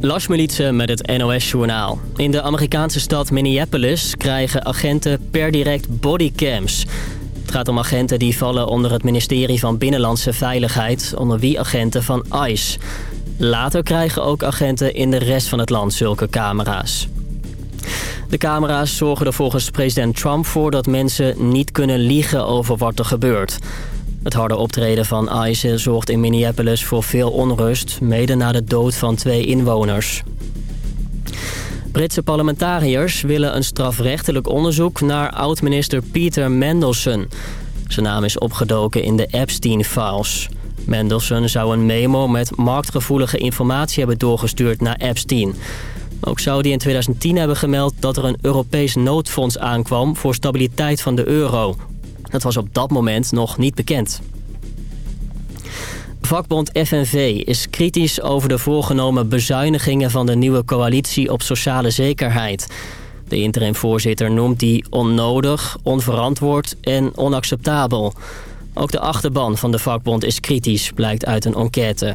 Lars met het NOS-journaal. In de Amerikaanse stad Minneapolis krijgen agenten per direct bodycams. Het gaat om agenten die vallen onder het ministerie van Binnenlandse Veiligheid... onder wie agenten van ICE. Later krijgen ook agenten in de rest van het land zulke camera's. De camera's zorgen er volgens president Trump voor dat mensen niet kunnen liegen over wat er gebeurt. Het harde optreden van ICE zorgt in Minneapolis voor veel onrust... mede na de dood van twee inwoners. Britse parlementariërs willen een strafrechtelijk onderzoek... naar oud-minister Peter Mendelssohn. Zijn naam is opgedoken in de Epstein-files. Mendelssohn zou een memo met marktgevoelige informatie hebben doorgestuurd naar Epstein... Ook zou hij in 2010 hebben gemeld dat er een Europees noodfonds aankwam voor stabiliteit van de euro. Dat was op dat moment nog niet bekend. Vakbond FNV is kritisch over de voorgenomen bezuinigingen van de nieuwe coalitie op sociale zekerheid. De interimvoorzitter noemt die onnodig, onverantwoord en onacceptabel. Ook de achterban van de vakbond is kritisch, blijkt uit een enquête.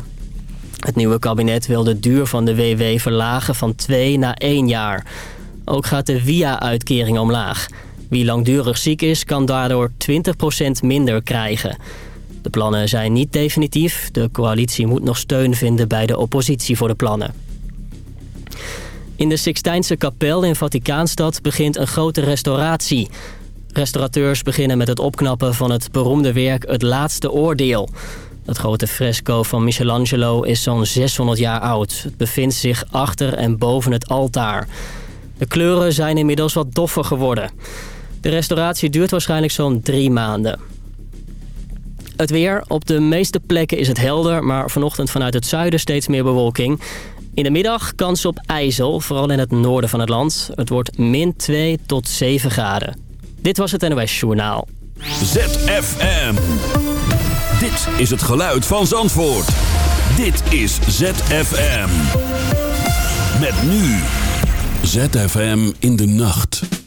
Het nieuwe kabinet wil de duur van de WW verlagen van twee naar één jaar. Ook gaat de VIA-uitkering omlaag. Wie langdurig ziek is, kan daardoor 20% minder krijgen. De plannen zijn niet definitief. De coalitie moet nog steun vinden bij de oppositie voor de plannen. In de Sixtijnse kapel in Vaticaanstad begint een grote restauratie. Restaurateurs beginnen met het opknappen van het beroemde werk Het Laatste Oordeel. Het grote fresco van Michelangelo is zo'n 600 jaar oud. Het bevindt zich achter en boven het altaar. De kleuren zijn inmiddels wat doffer geworden. De restauratie duurt waarschijnlijk zo'n drie maanden. Het weer. Op de meeste plekken is het helder, maar vanochtend vanuit het zuiden steeds meer bewolking. In de middag kans op ijzel, vooral in het noorden van het land. Het wordt min 2 tot 7 graden. Dit was het NOS Journaal. ZFM. Dit is het geluid van Zandvoort. Dit is ZFM. Met nu. ZFM in de nacht.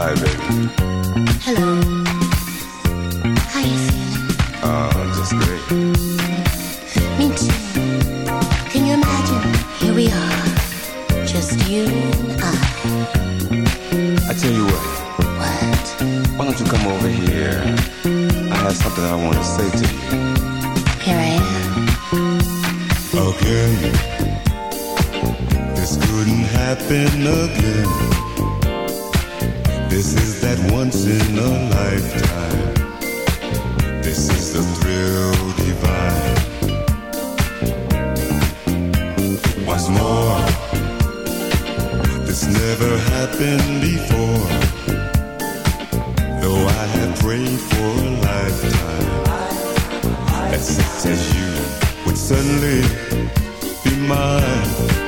Hi, baby. Hello. How you feeling? Oh, just great. Me too. Can you imagine? Here we are, just you and I. I tell you what, What? why don't you come over here? I have something I want to say to you. Here I am. Again. This couldn't happen again. This is that once in a lifetime. This is the thrill divine. What's more, this never happened before. Though I have prayed for a lifetime that such as you would suddenly be. Mine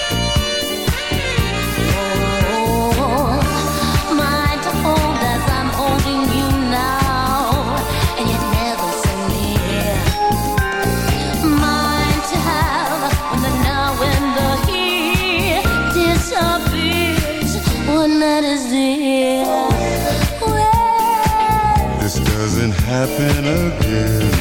Happen again.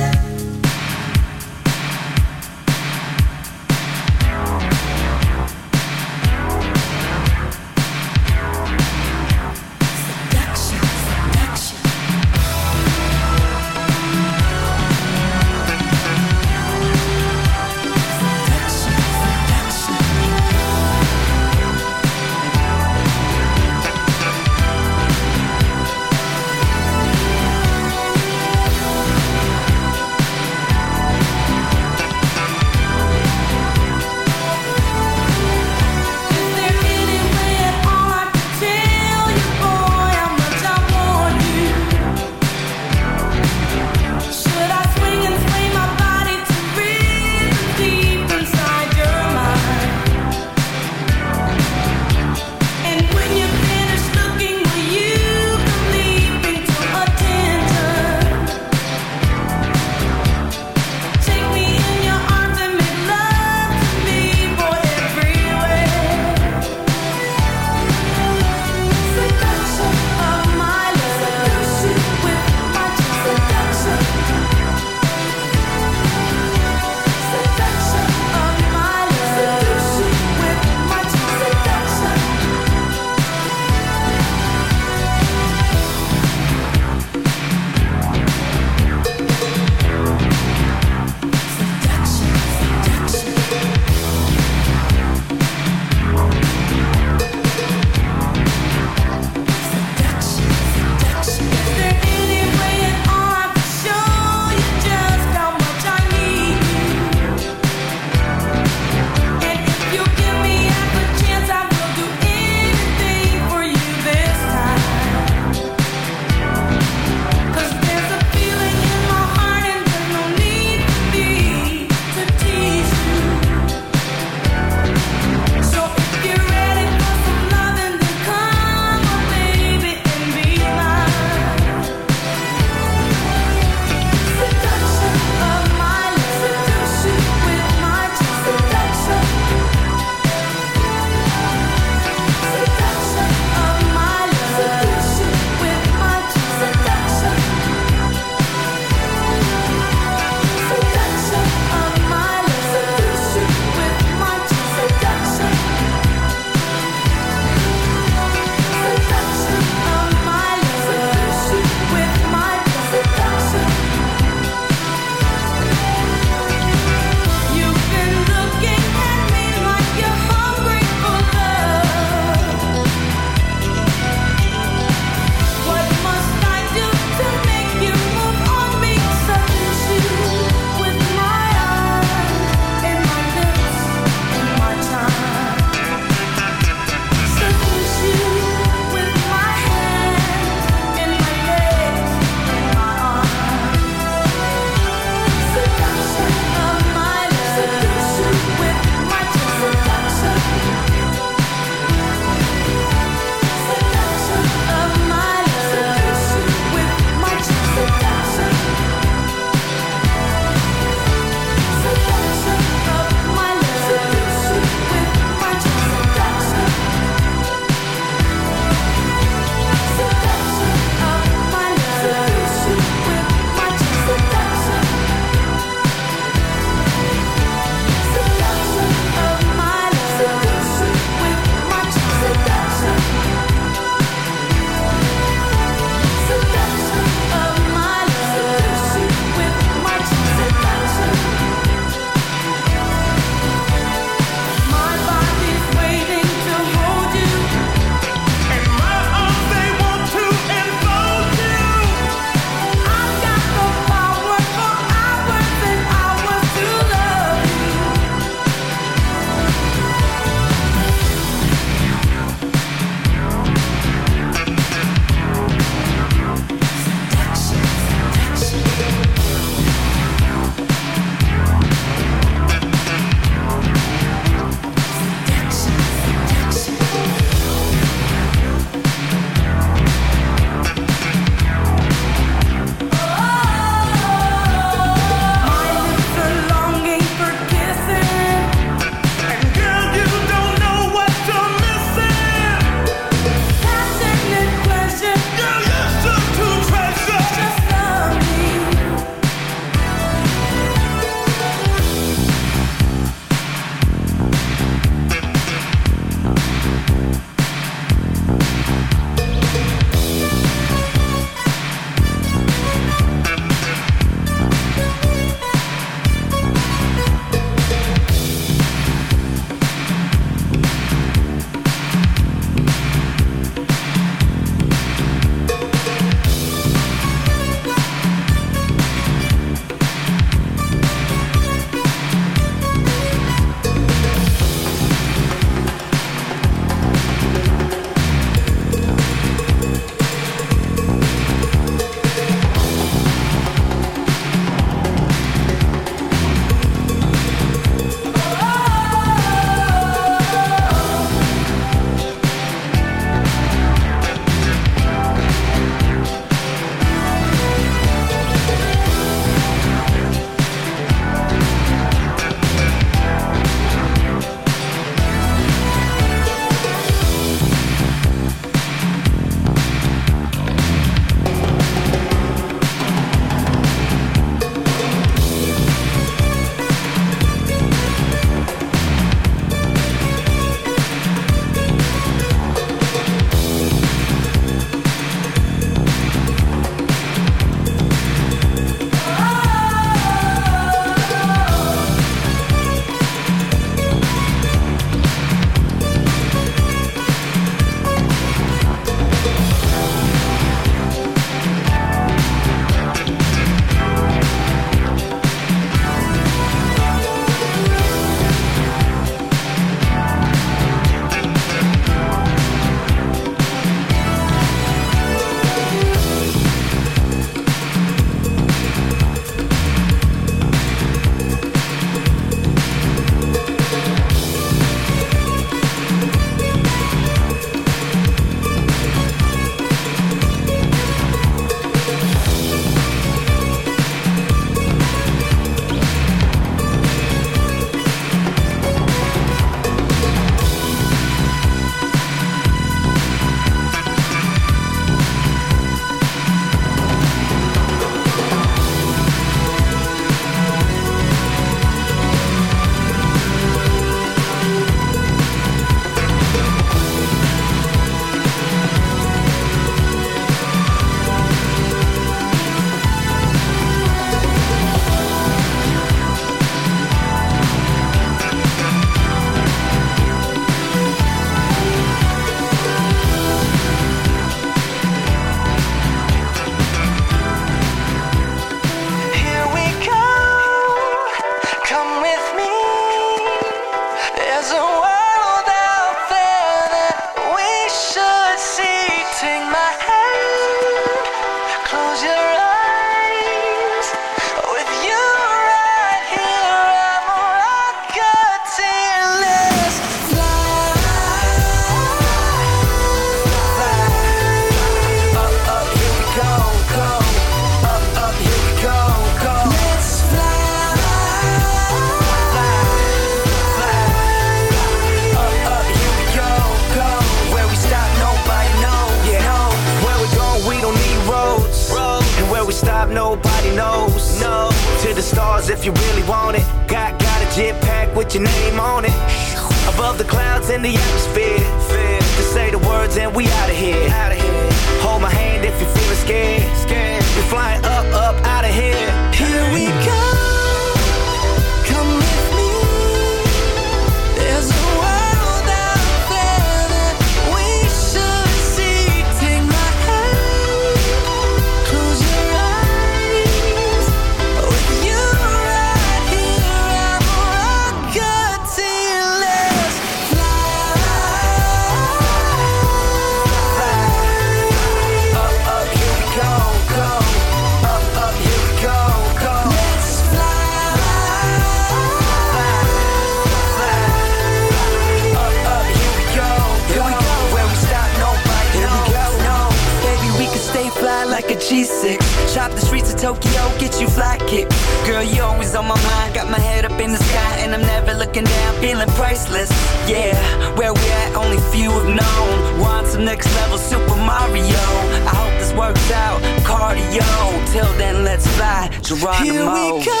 Geronimo Here we go.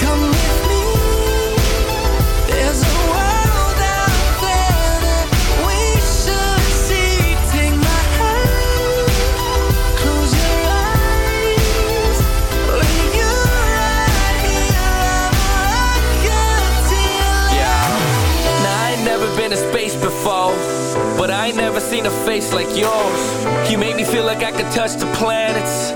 Come with me. There's a But I ain't never been in space before, but I never seen a face like yours. You make me feel like I could touch the planets.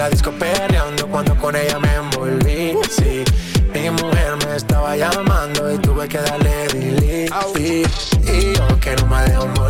la disco perreando cuando con ella me envolví. Sí, mi mujer me estaba llamando y tuve que darle delete. Y yo que no me dejo morir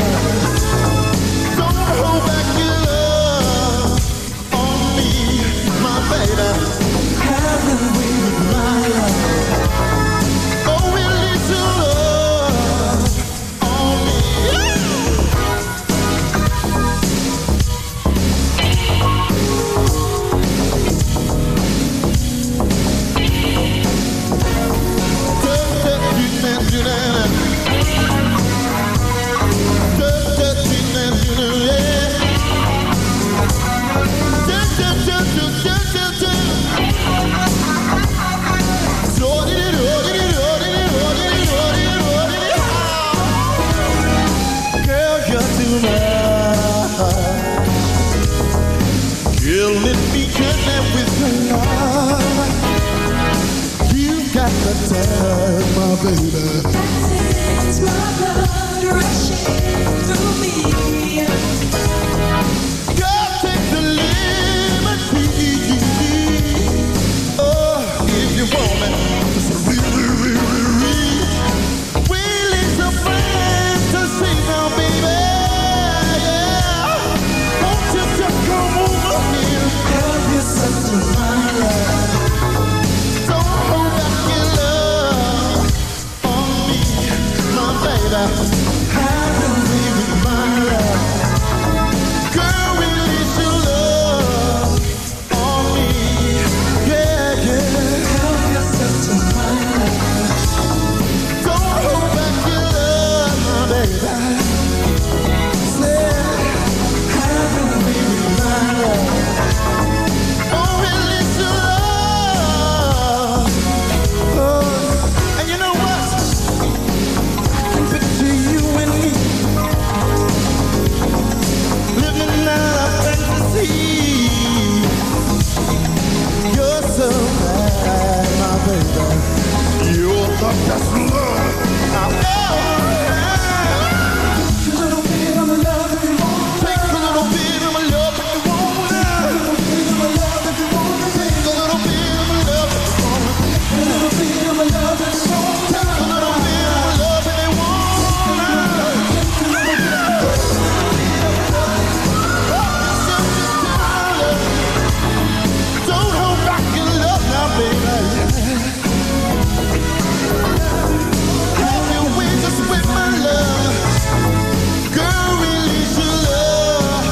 love got my baby. That's it, it's my blood rushing through me.